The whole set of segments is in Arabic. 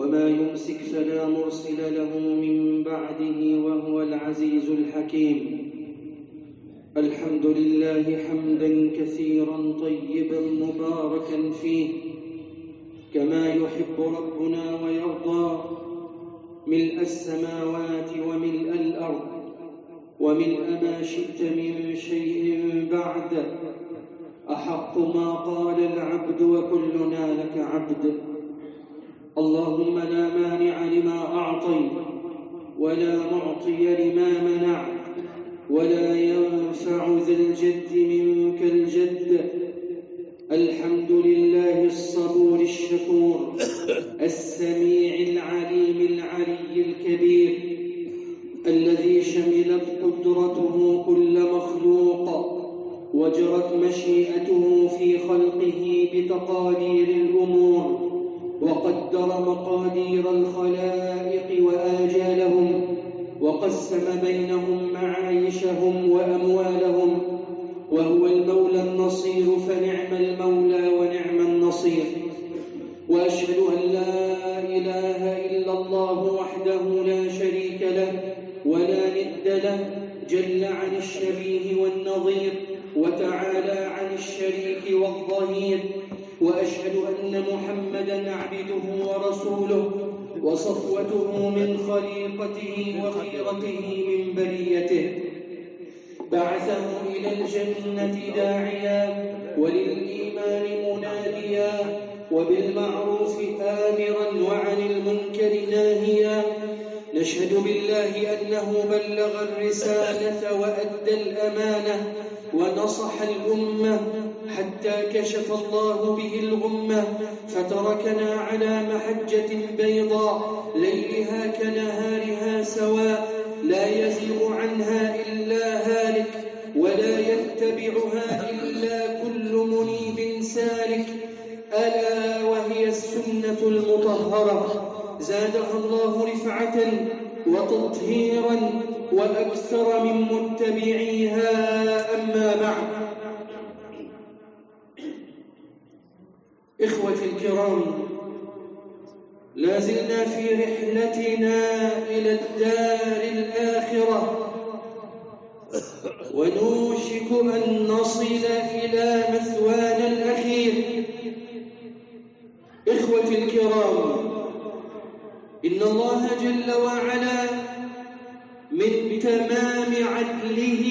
وما يمسك فلا مرسل له من بعده وهو العزيز الحكيم. الحمد لله حمدا كثيرا طيبا مباركا فيه. كما يحب ربنا ويرضى. ملء السماوات وملء الأرض. وملء ما شئت من شيء بعد. أحق ما قال العبد وكلنا لك عبد. اللهم لا مانع لما أعطيت ولا معطي لما منعت ولا ينفع ذا الجد منك الجد. الحمد لله الصبور الشكور السميع نشهد بالله أنه بلغ الرسالة وأدى الأمانة ونصح الأمة حتى كشف الله به الغمة فتركنا على محجة بيضاء ليلها كنهارها سواء لا يزيغ عنها إلا هالك ولا يتبعها إلا كل منيب سالك. ألا وهي السنة المطهرة. زادها الله رفعة وتطهيرا وأكثر من متبعيها أما بعد. إخوتي الكرام لا زلنا في رحلتنا إلى الدار الآخرة. ونوشك أن نصل إلى مثوانا الأخير. إخوتي الكرام إن الله جل وعلا من تمام عدله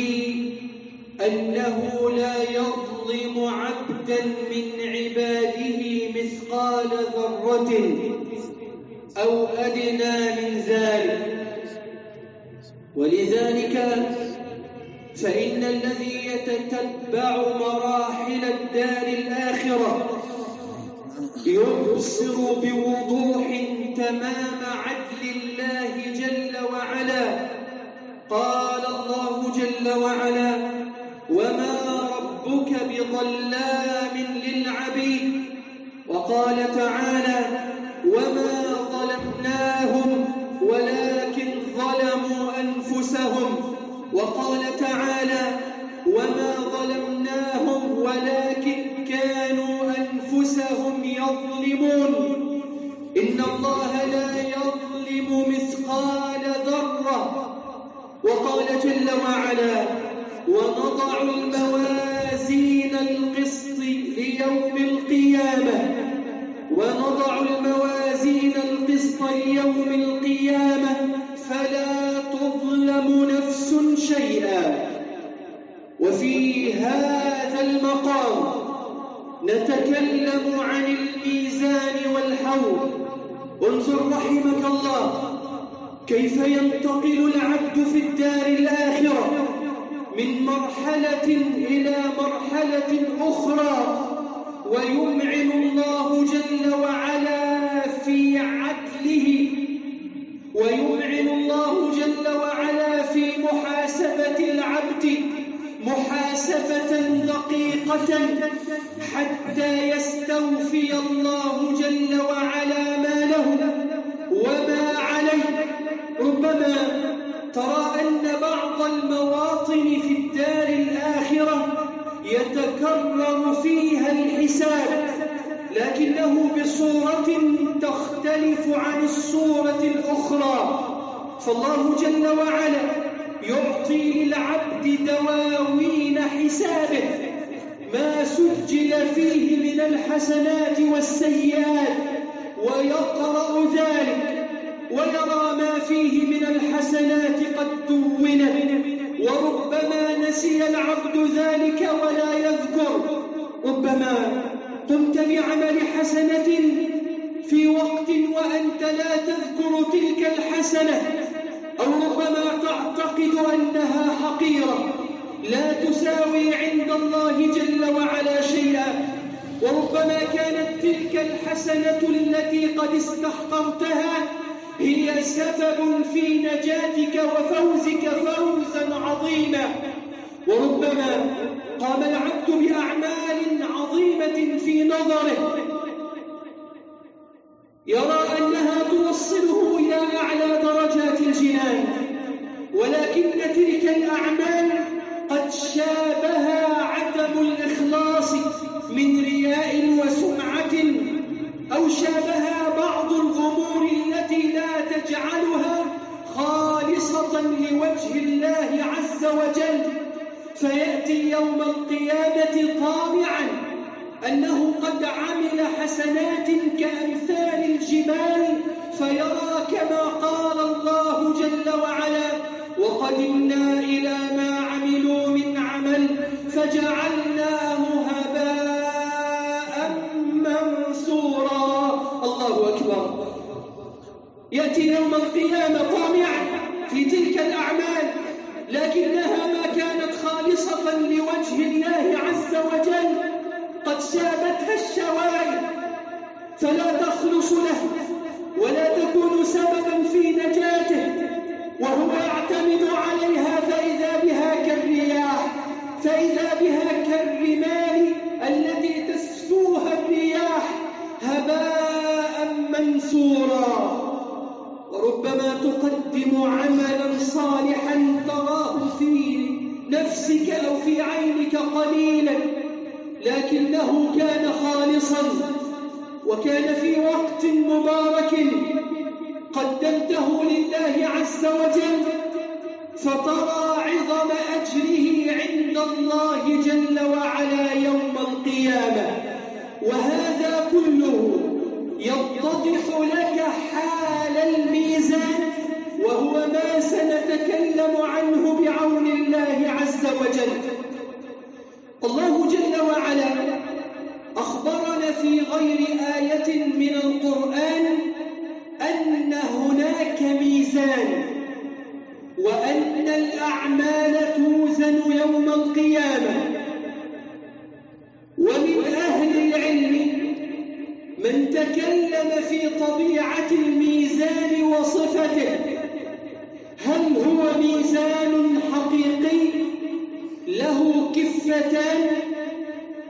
أنه لا يظلم عبدا من عباده مثقال ذرة أو أدنى من ذلك. ولذلك فإن الذي يتتبع مراحل الدار الآخرة يبصر بوضوح تمام عدل الله جل وعلا. قال الله جل وعلا وما ربك بظلام للعبيد وقال تعالى وما ظلمناهم ولكن ظلموا أنفسهم وقال تعالى وما ظلمناهم ولكن كانوا أنفسهم يظلمون. إن الله لا يظلم مثقال ذرة. وقال جل وعلا ونضع الموازين القسط ليوم القيامة. ونضع الموازين القسط ليوم القيامة. فلا تظلم نفس شيئا. وفي هذا نتكلم عن الميزان والحوض انظر رحمك الله. كيف ينتقل العبد في الدار الآخرة؟ من مرحلة إلى مرحلة أخرى. ويمعن الله جل وعلا في عدله. ويمعن الله جل وعلا في محبته العبد. محاسبة دقيقة حتى يستوفي الله جل وعلا ما له وما عليه. ربما ترى أن بعض المواطن في الدار الآخرة يتكرر فيها الحساب لكنه بصورة تختلف عن الصورة الأخرى. فالله جل وعلا يعطي للعبد دواوين حسابه. ما سجل فيه من الحسنات والسيئات ويقرأ ذلك ويرى ما فيه من الحسنات قد دونت وربما نسي العبد ذلك ولا يذكر. ربما قمت بعمل حسنة في وقت وأنت لا تذكر تلك الحسنة. أو ربما تعتقد أنها حقيرة لا تساوي عند الله جل وعلا شيئا. وربما كانت تلك الحسنة التي قد استحقرتها هي سبب في نجاتك وفوزك فوزا عظيما. وربما قام العبد بأعمال عظيمة في نظره يرى أنها توصله إلى أعلى درجات الجنان ولكن تلك الأعمال قد شابها عدم الإخلاص من رياء وسمعة أو شابها بعض الأمور التي لا تجعلها خالصة لوجه الله عز وجل. فيأتي يوم القيامة طامعا أنه قد عمل حسنات كأمثال الجبال فيرى كما قال الله جل وعلا وقدمنا إلى ما عملوا من عمل فجعلناه هباء منثورا. الله أكبر. يأتي يوم القيامة طامعا في تلك الأعمال لكنها ما كانت خالصة لوجه الله عز وجل. قد سابتها الشوائب فلا تخلص له ولا تكون سببا في نجاته وهو يعتمد عليها فإذا بها كالرياح فإذا بها كالرمال التي تسفوها الرياح هباء منثورا. وربما تقدم عملا صالحا تراه في نفسك أو في عينك قليلا لكنه كان خالصا. وكان في وقت مبارك قدمته لله عز وجل فترى عظم أجره عند الله جل وعلا يوم القيامة. وهذا كله يتضح لك حال الميزان وهو ما سنتكلم عنه بعون الله عز وجل. الله جل وعلا في غير آية من القرآن أن هناك ميزان وأن الأعمال توزن يوم القيامة. ومن أهل العلم من تكلم في طبيعة الميزان وصفته هل هو ميزان حقيقي؟ له كفتان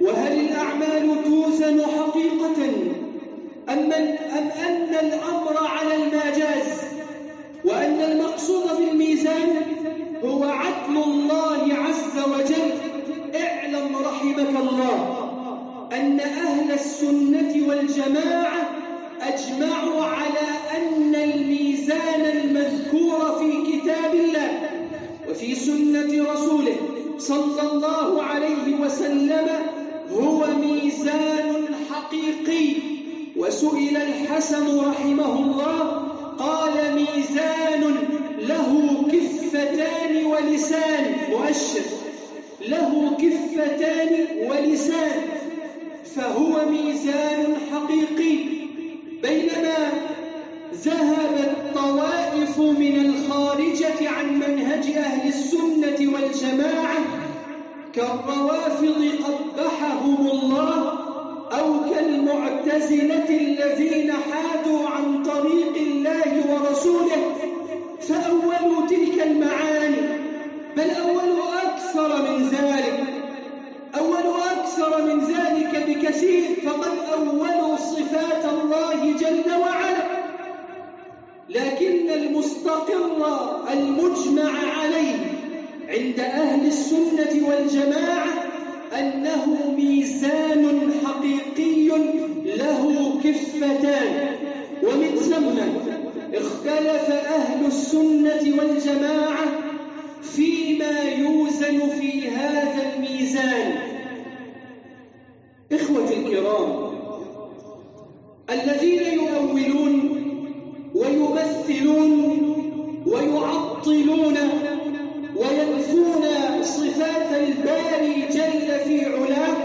وهل الأعمال توزن حقيقة أم, أن الأمر على المجاز وأن المقصود بالميزان هو عدل الله عز وجل؟ اعلم رحمك الله أن أهل السنة والجماعة أجمعوا على أن الميزان المذكور في كتاب الله وفي سنة رسوله صلى الله عليه وسلم هو ميزان حقيقي. وسئل الحسن رحمه الله قال ميزان له كفتان ولسان. مؤشر. له كفتان ولسان. فهو ميزان حقيقي. بينما ذهبت طوائف من الخارجة عن منهج أهل السنة والجماعة كالروافض قبحهم الله أو كالمعتزلة الذين حادوا عن طريق الله ورسوله فأولوا تلك المعاني بل أول أكثر من ذلك أول أكثر من ذلك بكثير فقد أول صفات الله جل وعلا. لكن المستقر المجمع عليه عند أهل السنة والجماعة أنه ميزان حقيقي له كفتان. ومن ثم اختلف أهل السنة والجماعة فيما يوزن في هذا الميزان. إخوة الكرام الذين يؤولون ويمثلون ويعطلون وينفون صفات الباري جل في علاه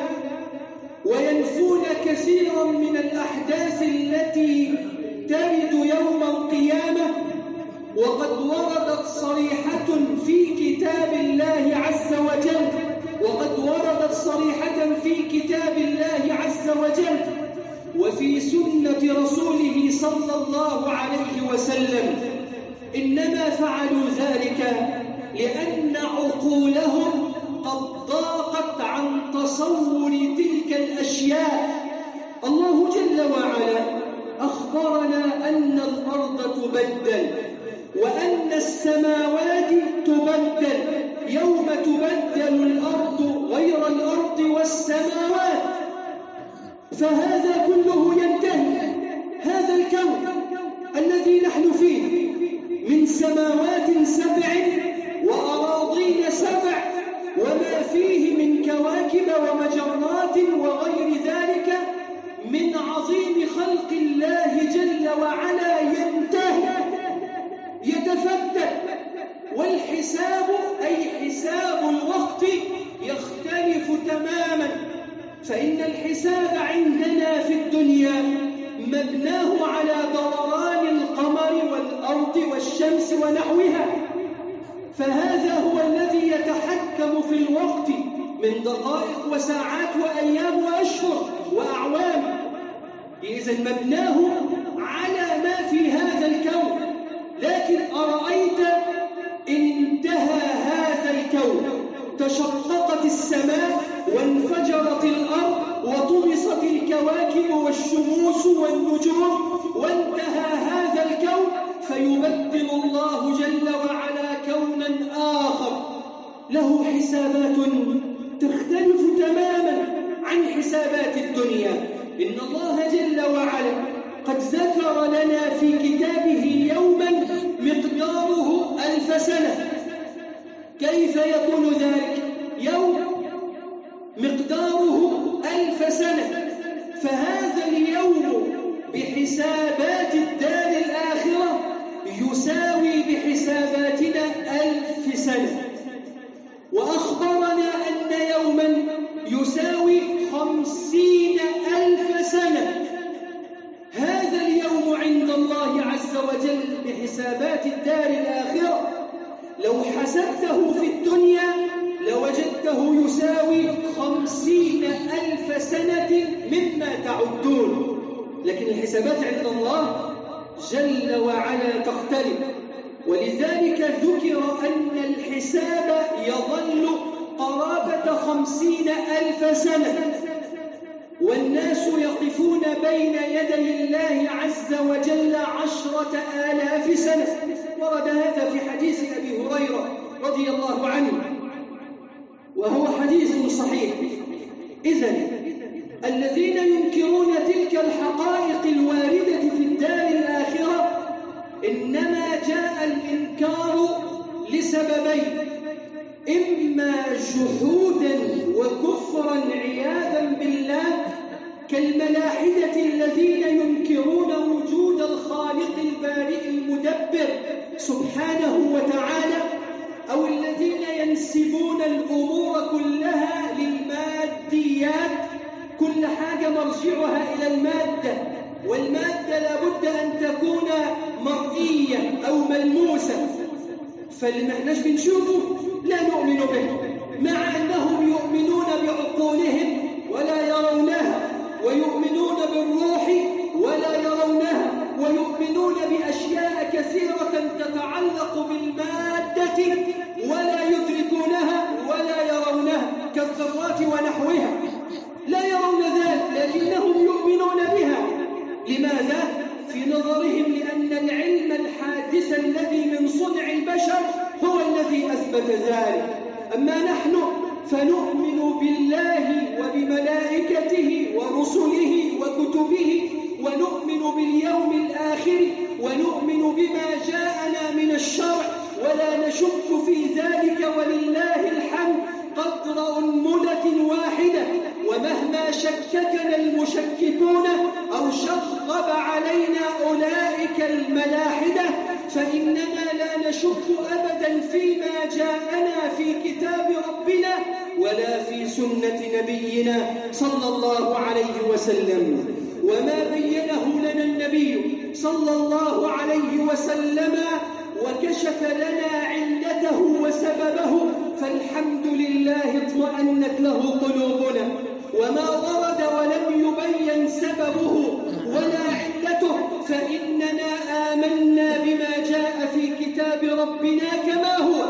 وينفون كثيرا من الأحداث التي ترد يوم القيامة. وقد وردت صريحة في كتاب الله عز وجل. وقد وردت صريحة في كتاب الله عز وجل. وفي سنة رسوله صلى الله عليه وسلم إنما فعلوا ذلك لأن عقولهم قد ضاقت عن تصور تلك الأشياء. الله جل وعلا أخبرنا أن الأرض تبدل وأن السماوات تبدل. يوم تبدل الأرض غير الأرض والسماوات. فهذا كله ينتهي. هذا الكون الذي نحن فيه من سماوات سبع وأراضين سبع وما فيه من كواكب ومجرات وغير ذلك من عظيم خلق الله جل وعلا ينتهي يتفتت. والحساب أي حساب الوقت يختلف تماما. فإن الحساب عندنا في الدنيا مبناه على دوران القمر والأرض والشمس ونحوها. فهذا هو الذي يتحكم في الوقت من دقائق وساعات وأيام وأشهر وأعوام. إذا مبناه على ما في هذا الكون. لكن أرأيت انتهى هذا الكون؟ تشققت السماء وانفجرت الأرض وطمست الكواكب والشموس والنجوم. وانتهى هذا الكون فيبدل الله جل وعلا كونا آخر له حسابات تختلف تماما عن حسابات الدنيا. إن الله جل وعلا قد ذكر لنا في كتابه يوما مقداره ألف سنة. كيف يكون ذلك؟ يوم مقداره ألف سنة. فهذا اليوم بحسابات الدار يساوي بحساباتنا ألف سنة. وأخبرنا أن يوما يساوي خمسين ألف سنة. هذا اليوم عند الله عز وجل بحسابات الدار الآخرة. لو حسبته في الدنيا لوجدته يساوي خمسين ألف سنة مما تعدون. لكن الحسابات عند الله جل وعلا تختلف. ولذلك ذكر أن الحساب يظل قرابة خمسين ألف سنة. والناس يقفون بين يدي الله عز وجل عشرة آلاف سنة. ورد هذا في حديث أبي هريرة رضي الله عنه وهو حديث صحيح. إذن الذين ينكرون تلك الحقائق الواردة في الدار الآخرة إنما جاء الإنكار لسببين إما جحودا وكفرا عياذا بالله كالملاحدة الذين ينكرون وجود الخالق البارئ المدبر سبحانه وتعالى أو الذين ينسبون الأمور كلها للماديات كل حاجة مرجعها إلى المادة والمادة لابد أن تكون مرئية أو ملموسة. فاللي نحناش بنشوفه؟ لا نؤمن به مع أنهم يؤمنون بعقولهم ولا يرونها ويؤمنون بالروح ولا يرونها ويؤمنون بأشياء كثيرة تتعلق بالمادة ولا يدرك الذرات ونحوها. لا يرون ذلك لكنهم يؤمنون بها. لماذا؟ في نظرهم لأن العلم الحادث الذي من صنع البشر هو الذي أثبت ذلك. أما نحن فنؤمن بالله وبملائكته ورسله وكتبه ونؤمن باليوم الآخر ونؤمن بما جاءنا من الشرع ولا نشك في ذلك ولله الحمد. قدر أنملة واحدة ومهما شككنا المشككون أو شغب علينا أولئك الملاحدة فإننا لا نشك أبدا فيما جاءنا في كتاب ربنا ولا في سنة نبينا صلى الله عليه وسلم. وما بينه لنا النبي صلى الله عليه وسلم وكشف لنا علته وسببه فالحمد لله اطمأنت له قلوبنا. وما ورد ولم يبين سببه ولا علته فإننا آمنا بما جاء في كتاب ربنا كما هو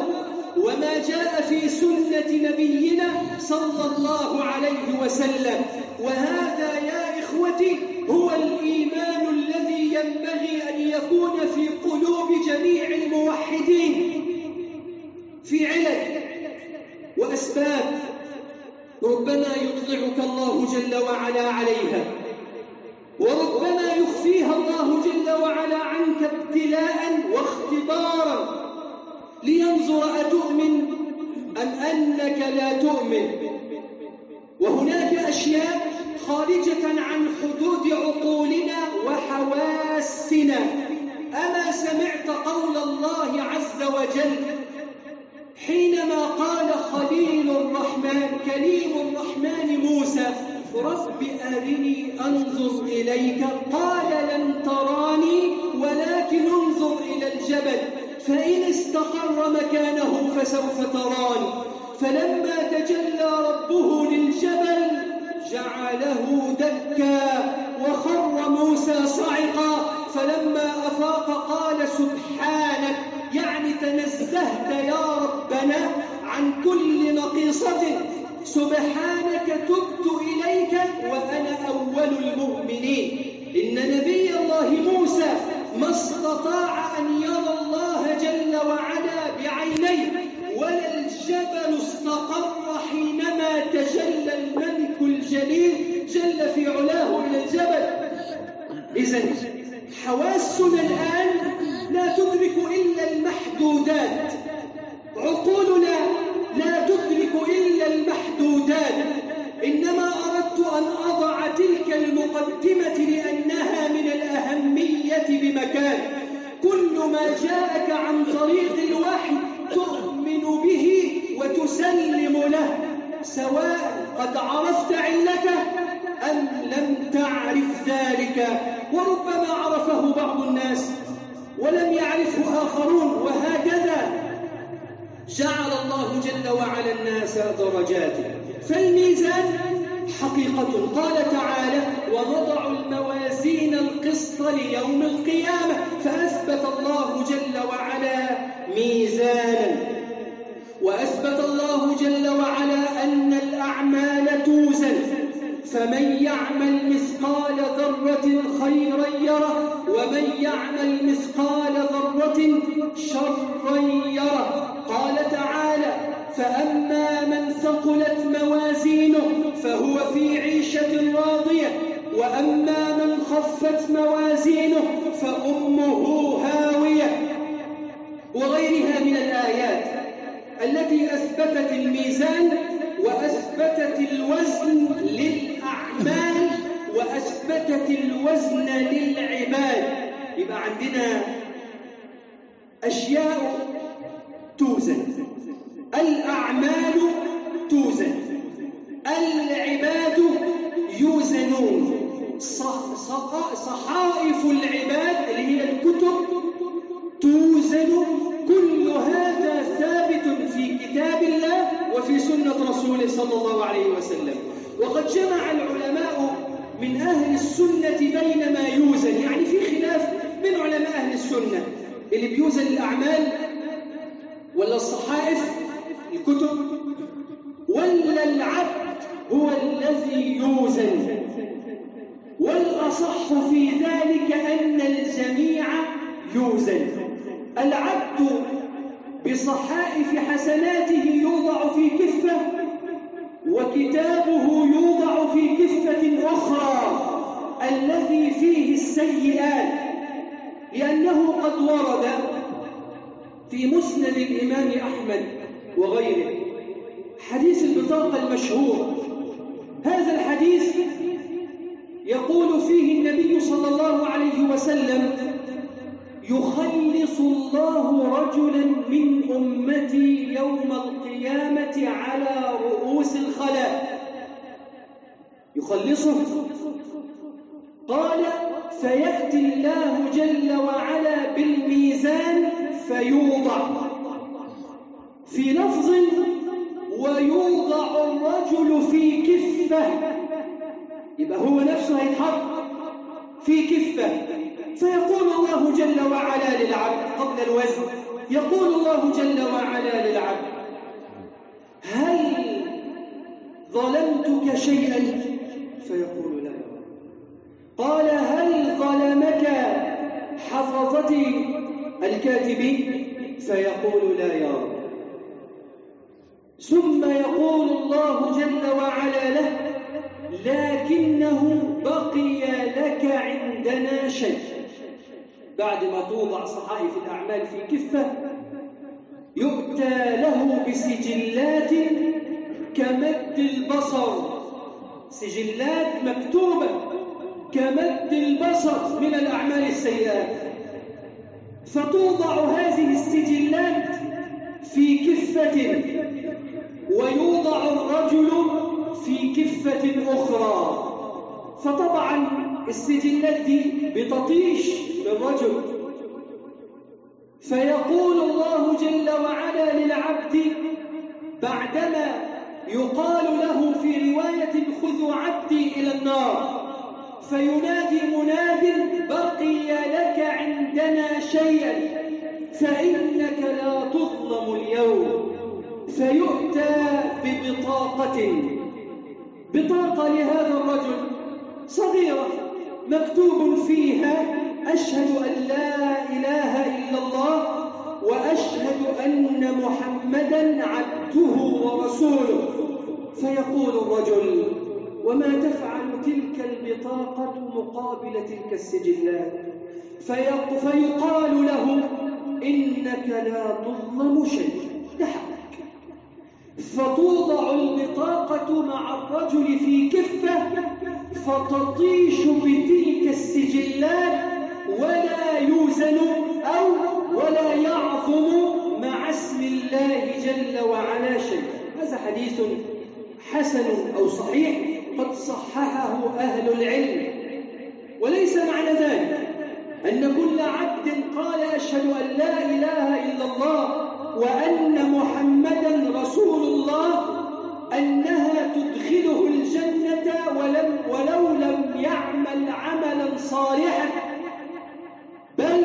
وما جاء في سنة نبينا صلى الله عليه وسلم. وهذا يا إخوتي هو الإيمان الذي ينبغي أن يكون في قلوب جميع الموحدين في علل وأسباب ربما يطلعك الله جل وعلا عليها. وربما يخفيها الله جل وعلا عنك ابتلاء واختبارا لينظر أتؤمن أم أنك لا تؤمن. وهناك أشياء خارجة عن حدود عقولنا وحواسنا. أما سمعت قول الله عز وجل حينما قال خليل الرحمن كليم الرحمن موسى رب أرني أنظر إليك قال لن تراني ولكن انظر إلى الجبل فإن استقر مكانه فسوف تراني. فلما تجلى ربه للجبل جعله دكا وخر موسى صعقا. فلما أفاق قال سبحانك يعني تنزهت يا ربنا عن كل نقيصة. سبحانك تبت إليك وأنا أول المؤمنين. إن نبي الله موسى ما استطاع أن يرى الله جل وعلا بعينيه ولا الجبل استقر حينما تجلى الملك الجليل جل في علاه إلى الجبل. إذا حواسنا الآن لا تدرك إلا المحدودات. عقولنا لا تدرك إلا المحدودات. إنما أردت أن أضع تلك المقدمة لأنها من الأهمية بمكان. كل ما جاءك عن طريق الوحي تؤمن به وتسلم له سواء قد عرفت علته أم لم تعرف ذلك. وربما عرفه بعض الناس. ولم يعرفه آخرون وهكذا جعل الله جل وعلا الناس درجات. فالميزان حقيقة. قال تعالى ونضع الموازين القسط ليوم القيامة. فأثبت الله جل وعلا ميزانا. وأثبت الله جل وعلا أن الأعمال توزن. فمن يعمل مثقال ذرة خيرا يره ومن يعمل مثقال ذرة شرا يره. قال تعالى فأما من ثقلت موازينه فهو في عيشة راضية وأما من خفت موازينه فأمه هاوية. وغيرها من الآيات التي أثبتت الميزان وأثبتت الوزن للأعمال وأثبتت الوزن للعباد. يبقى عندنا أشياء توزن. الأعمال توزن. العباد يوزنون. صحائف العباد اللي هي الكتب توزن كل هذا ثابت في كتاب الله وفي سنة رسوله صلى الله عليه وسلم. وقد جمع العلماء من أهل السنة بين ما يوزن. يعني في خلاف بين علماء أهل السنة. اللي بيوزن الأعمال ولا الصحائف؟ الكتب. ولا العبد هو الذي يوزن. والأصح في ذلك أن الجميع يوزن. العبد بصحائف حسناته يوضع في كفة وكتابه يوضع في كفة أخرى الذي فيه السيئات لأنه قد ورد في مسند الإمام أحمد وغيره. حديث البطاقة المشهور هذا الحديث يقول فيه النبي صلى الله عليه وسلم يخلص الله رجلا من أمتي يوم القيامة على رؤوس الخلاء يخلصه. قال فيأتي الله جل وعلا بالميزان فيوضع. في لفظ ويوضع الرجل في كفة. يبقى هو نفسه هيتحط في كفة. فيقول الله جل وعلا للعبد قبل الوزن يقول الله جل وعلا للعبد هل ظلمتك شيئا؟ فيقول لا قال هل ظلمك حفظتي الكاتبين فيقول لا يا رب. ثم يقول الله جل وعلا له لكنه بقي لك عندنا شيء. بعد ما توضع صحائف الأعمال في كفة يؤتى له بسجلات كمد البصر. سجلات مكتوبة كمد البصر من الأعمال السيئات. فتوضع هذه السجلات في كفة ويوضع الرجل في كفة أخرى. فطبعا السجلات دي بتطيش للرجل. فيقول الله جل وعلا للعبد بعدما يقال له في رواية خذوا عبدي إلى النار. فينادي مناد بقي لك عندنا شيئا فإنك لا تظلم اليوم. فيؤتى ببطاقة. بطاقة لهذا الرجل صغيرة. مكتوب فيها أشهد أن لا إله إلا الله وأشهد أن محمدا عبده ورسوله. فيقول الرجل وما تفعل تلك البطاقة مقابل تلك السجلات؟ فيقال له إنك لا تظلم شيء لحقك فتوضع البطاقة مع الرجل في كفة فتطيش بتلك السجلات ولا يوزن أو ولا يعظم مع اسم الله جل وعلا شيء. هذا حديث حسن أو صحيح قد صححه أهل العلم. وليس معنى ذلك أن كل عبد قال أشهد أن لا إله إلا الله وأن محمدا رسول الله أنها تدخله الجنة ولم ولو لم يعمل عملا صالحا. بل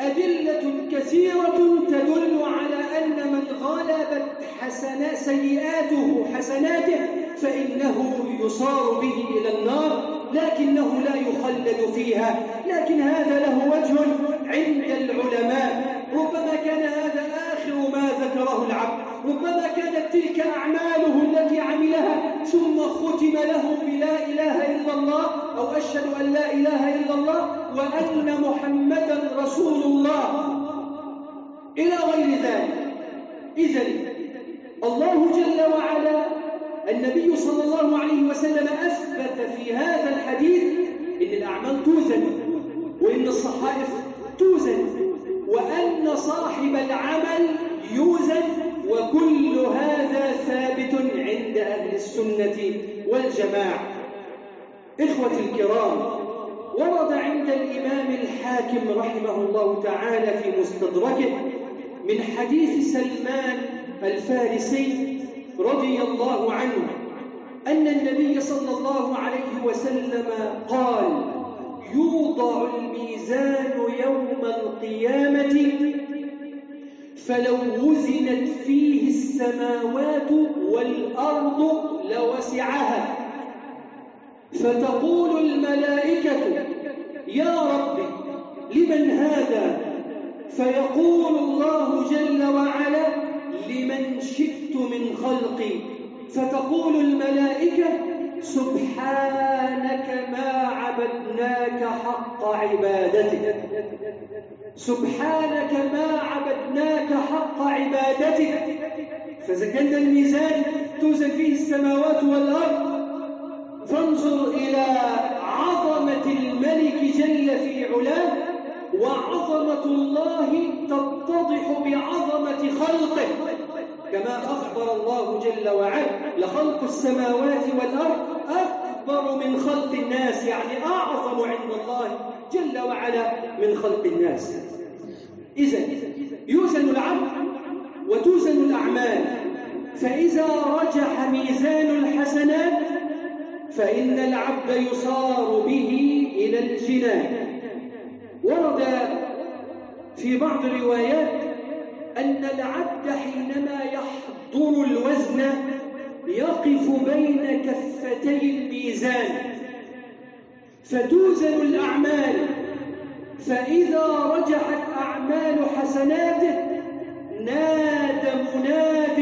أدلة كثيرة تدل على أن من غلبت حسنا سيئاته حسناته فإنه يصار به إلى النار لكنه لا يخلد فيها. لكن هذا له وجه عند العلماء. ربما كان هذا آخر ما ذكره العبد. ربما كانت تلك أعماله التي عملها ثم ختم له بلا إله إلا الله أو أشهد أن لا إله إلا الله وأن محمدا رسول الله؟ إلى غير ذلك. إذا الله جل وعلا النبي صلى الله عليه وسلم أثبت في هذا الحديث إن الأعمال توزن وإن الصحائف توزن وأن صاحب العمل يوزن وكل هذا ثابت عند أهل السنة والجماعة. إخوة الكرام ورد عند الإمام الحاكم رحمه الله تعالى في مستدركه من حديث سلمان الفارسي رضي الله عنه أن النبي صلى الله عليه وسلم قال يوضع الميزان يوم القيامة فلو وزنت فيه السماوات والأرض لوسعها. فتقول الملائكة يا رب لمن هذا؟ فيقول الله جل وعلا لمن شئت من خلقي. فتقول الملائكة سبحانك ما عبدناك حق عبادتك. سبحانك ما عبدناك حق عبادتك. كان الميزان توزن فيه السماوات والأرض. فانظر إلى عظمة الملك جل في علاه وعظمة الله تتضح بعظمة خلقه. كما أخبر الله جل وعلا لخلق السماوات والأرض أكبر من خلق الناس يعني أعظم عند الله. جل وعلا من خلق الناس. إذا يوزن العبد وتوزن الأعمال فإذا رجح ميزان الحسنات فإن العبد يصار به إلى الجنان. ورد في بعض الروايات أن العبد حينما يحضر الوزن يقف بين كفتي الميزان. فتوزن الأعمال. فإذا رجحت أعمال حسناته نادى مناد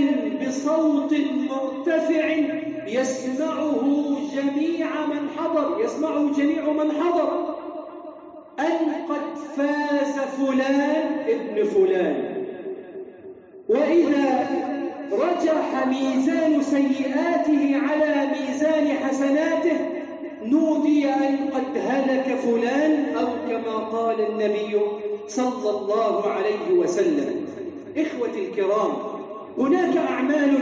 بصوت مرتفع يسمعه جميع من حضر يسمعه جميع من حضر. أن قد فاز فلان ابن فلان. وإذا رجح ميزان سيئاته على ميزان حسناته قد هلك فلان أو كما قال النبي صلى الله عليه وسلم. إخوتي الكرام هناك أعمال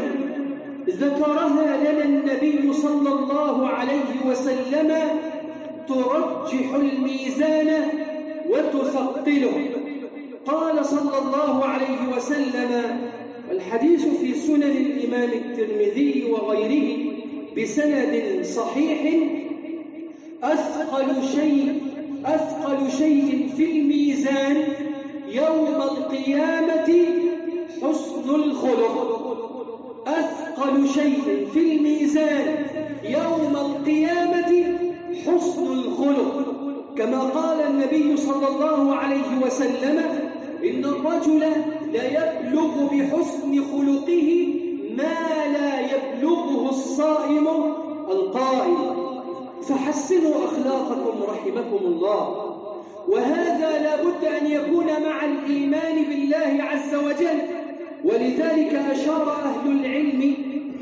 ذكرها لنا النبي صلى الله عليه وسلم ترجح الميزان وتثقله. قال صلى الله عليه وسلم الحديث في سنن الإمام الترمذي وغيره بسند صحيح أثقل شيء أثقل شيء في الميزان يوم القيامة حسن الخلق. أثقل شيء في الميزان يوم القيامة حسن الخلق. كما قال النبي صلى الله عليه وسلم إن الرجل لا يبلغ بحسن خلقه ما لا يبلغه الصائم القائم فحسنوا أخلاقكم رحمكم الله. وهذا لا بد أن يكون مع الإيمان بالله عز وجل. ولذلك أشار أهل العلم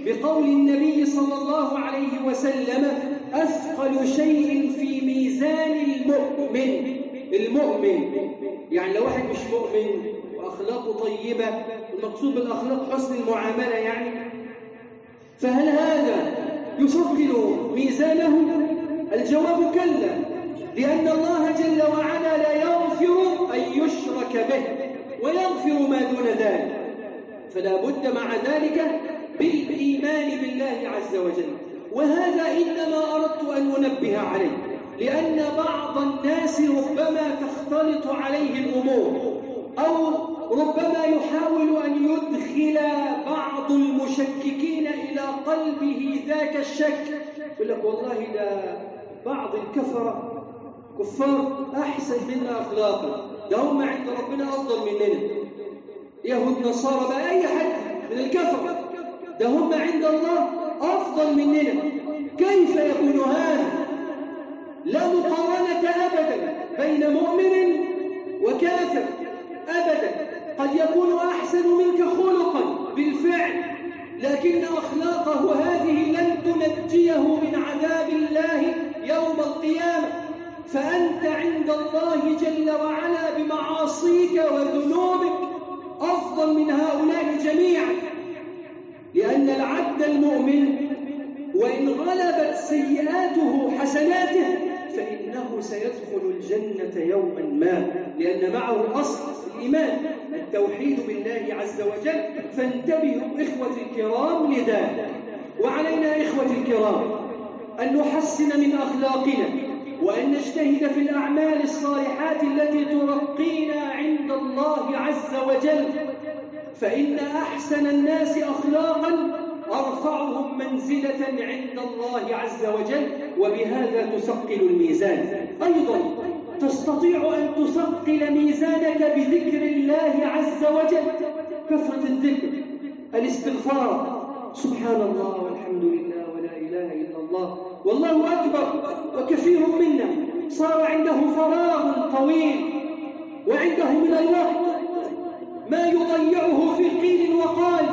بقول النبي صلى الله عليه وسلم أثقل شيء في ميزان المؤمن المؤمن. يعني لو واحد مش مؤمن وأخلاقه طيبة المقصود بالأخلاق حسن المعاملة يعني. فهل هذا يثقل ميزانه؟ الجواب كلا لأن الله جل وعلا لا يغفر أن يشرك به ويغفر ما دون ذلك. فلا بد مع ذلك بالإيمان بالله عز وجل. وهذا إنما أردت أن أنبه عليه لأن بعض الناس ربما تختلط عليه الأمور أو ربما يحاول أن يدخل بعض المشككين إلى قلبه ذاك الشك يقول لك والله ده بعض الكفرة كفار أحسن منا أخلاقا ده هم عند ربنا أفضل مننا. يهود نصارى بقى أي حد من الكفرة ده هم عند الله أفضل مننا. كيف يكون هذا؟ لا مقارنة أبدا بين مؤمن وكافر. أبدا. قد يكون أحسن منك خلقا بالفعل لكن أخلاقه هذه لن تنجيه من عذاب الله يوم القيامة فأنت عند الله جل وعلا بمعاصيك وذنوبك أفضل من هؤلاء جميعا. لأن العبد المؤمن وإن غلبت سيئاته حسناته فإنه سيدخل الجنة يوما ما لأن معه الأصل الإيمان التوحيد بالله عز وجل. فانتبهوا إخوة الكرام لذلك. وعلينا إخوة الكرام أن نحسن من أخلاقنا وأن نجتهد في الأعمال الصالحات التي ترقينا عند الله عز وجل. فإن أحسن الناس أخلاقا أرفعهم منزلة عند الله عز وجل وبهذا تثقل الميزان. أيضا تستطيع أن تثقل ميزانك بذكر الله عز وجل. كثرة الذكر الاستغفار. سبحان الله والحمد لله ولا إله إلا الله والله أكبر وكثير منا. صار عنده فراغ طويل وعنده من الوقت ما يضيعه في قيل وقال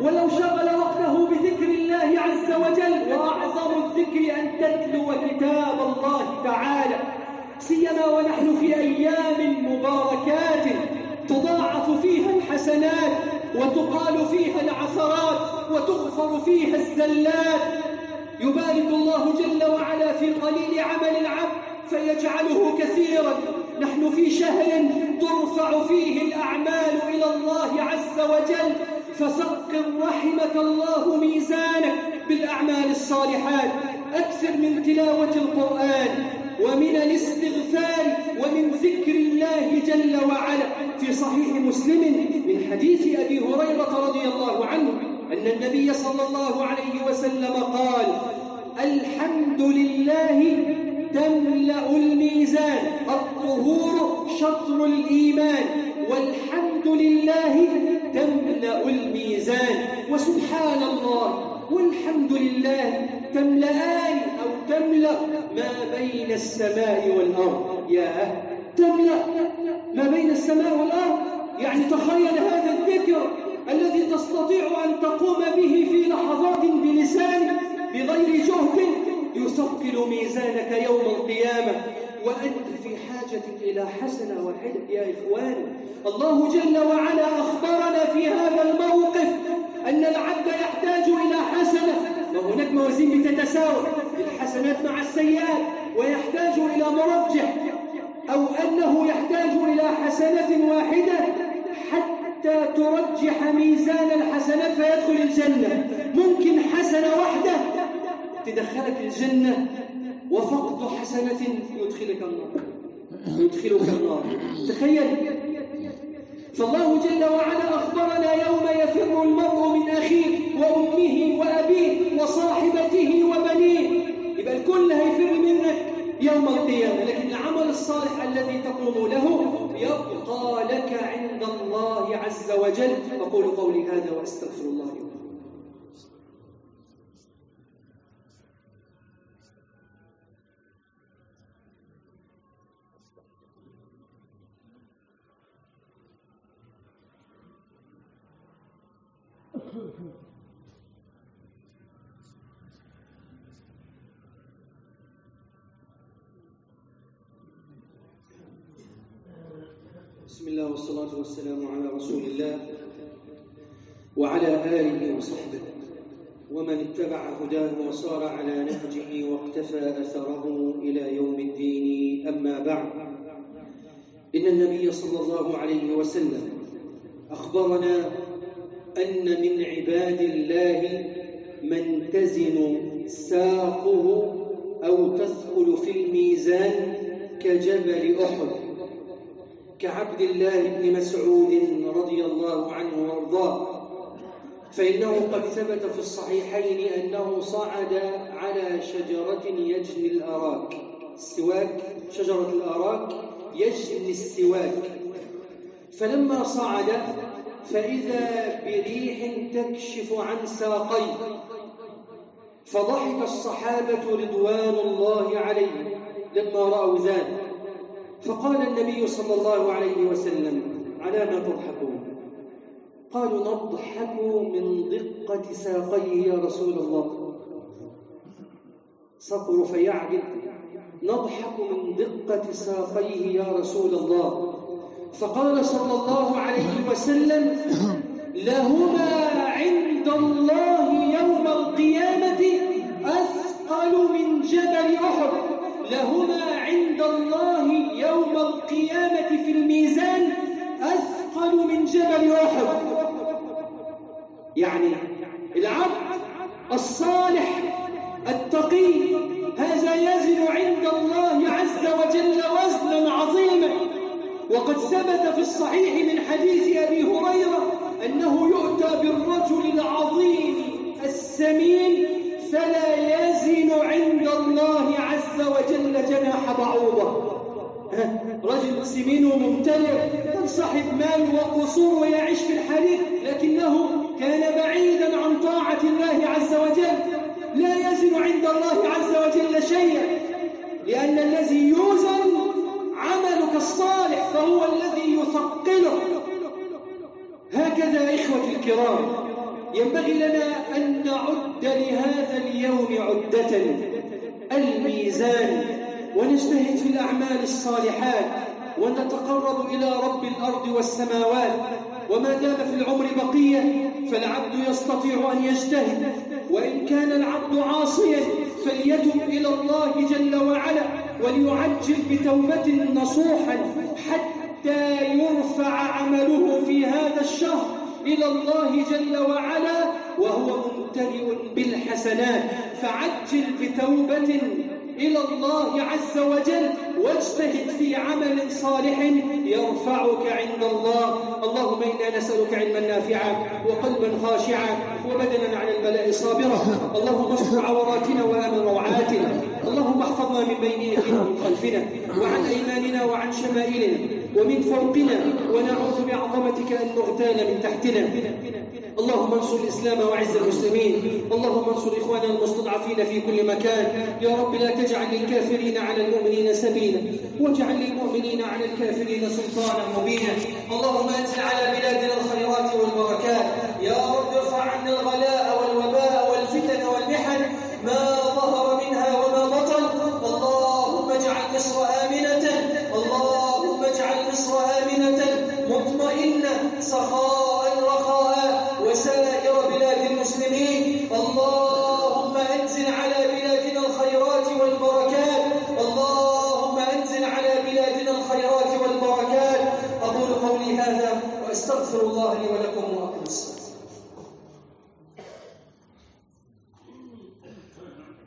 ولو شغل وقته بذكر الله عز وجل. وأعظم الذكر أن تتلو كتاب الله تعالى سيما ونحن في أيام مباركات تضاعف فيها الحسنات وتقال فيها العثرات وتغفر فيها الزلات. يبارك الله جل وعلا في قليل عمل العبد فيجعله كثيرا. نحن في شهر ترفع فيه الأعمال إلى الله عز وجل. فسقر رحمك الله ميزانك بالأعمال الصالحات. أكثر من تلاوة القرآن ومن الاستغفار ومن ذكر الله جل وعلا. في صحيح مسلم من حديث أبي هريرة رضي الله عنه أن النبي صلى الله عليه وسلم قال الحمد لله تملأ الميزان الطهور شطر الإيمان والحمد لله تملأ الميزان. وسبحان الله والحمد لله تملأان أو تملأ ما بين السماء والأرض. يا تملأ ما بين السماء والأرض؟ يعني تخيل هذا الذكر. الذي تستطيع أن تقوم به في لحظات بلسانك بغير جهد يثقل ميزانك يوم القيامة. وأنت في حاجة إلى حسنة واحدة يا إخواني الله جل وعلا أخبرنا في هذا الموقف أن العبد يحتاج إلى حسنة. وهناك موازين بتتساوى الحسنات مع السيئات ويحتاج إلى مرجح أو أنه يحتاج إلى حسنة واحدة حتى ترجح ميزان الحسنات فيدخل الجنة. ممكن حسنة واحدة تدخلك الجنة وفقد حسنة يدخلك النار. يدخلك النار. تخيل. فالله جل وعلا أخبرنا يوم يفر المرء من أخيه وأمه وأبيه وصاحبته وبنيه. يبقى الكل هيفر منك يوم القيامة. لكن العمل الصالح الذي تقوم له يبقى لك عند الله عز وجل. أقول قولي هذا وأستغفر الله. لي بسم الله والصلاة والسلام على رسول الله وعلى آله وصحبه ومن اتبع هداه وصار على نهجه واقتفى أثره إلى يوم الدين. أما بعد إن النبي صلى الله عليه وسلم أخبرنا أن من عباد الله من تزن ساقه أو تثقل في الميزان كجبل أحد. كعبد الله بن مسعود رضي الله عنه وأرضاه. فإنه قد ثبت في الصحيحين أنه صعد على شجرة يجني الأراك. السواك شجرة الأراك يجني السواك. فلما صعد فإذا بريح تكشف عن ساقيه. فضحك الصحابة رضوان الله عليهم لما رأوا ذلك. فقال النبي صلى الله عليه وسلم على ما تضحكون؟ قالوا نضحك من دقة ساقيه يا رسول الله. ساق رفيع نضحك من دقة ساقيه يا رسول الله. فقال صلى الله عليه وسلم لهما عند الله يوم القيامة أثقل من جبل أحد. لهما عند الله يوم القيامة في الميزان أثقل من جبل أحد. يعني العبد الصالح التقي هذا يزن عند الله عز وجل وزنا عظيما. وقد ثبت في الصحيح من حديث أبي هريرة أنه يؤتى بالرجل العظيم السمين فلا يزن عند الله عز وجل جناح بعوضة. رجل سمين وممتلئ صاحب مال وقصور ويعيش في الحرير لكنه كان بعيدا عن طاعة الله عز وجل. لا يزن عند الله عز وجل شيئا لأن الذي يوزن عملك الصالح فهو الذي يثقله. هكذا إخوتي الكرام ينبغي لنا أن نعد لهذا اليوم عدة. الميزان ونجتهد في الأعمال الصالحات ونتقرب إلى رب الأرض والسماوات وما دام في العمر بقية فالعبد يستطيع أن يجتهد وإن كان العبد عاصيا فليتب إلى الله جل وعلا وليعجل بتوبة نصوحا حتى يرفع عمله في هذا الشهر. إلى الله جل وعلا وهو ممتلئ بالحسنات. فعجل بتوبة إلى الله عز وجل واجتهد في عمل صالح يرفعك عند الله. اللهم إنا نسألك علما نافعا وقلبا خاشعا وبدنا على البلاء صابرا. اللهم استر عوراتنا وآمن روعاتنا. اللهم احفظنا من بين ايدينا ومن خلفنا وعن أيماننا وعن شمائلنا. ومن فوقنا ونعوذ بعظمتك أن نغتال من تحتنا. اللهم انصر الإسلام وعز المسلمين. اللهم انصر إخواننا المستضعفين في كل مكان. يا رب لا تجعل للكافرين على المؤمنين سبيلا واجعل للمؤمنين على الكافرين سلطانا مبينا. اللهم أنزل على بلادنا الخيرات والبركات. يا رب ارفع عنا الغلاء والوباء والفتن والمحن. ما ظهر سخاء رخاء وسائر بلاد المسلمين. اللهم أنزل على بلادنا الخيرات والبركات. اللهم أنزل على بلادنا الخيرات والبركات. أقول قولي هذا وأستغفر الله لي ولكم.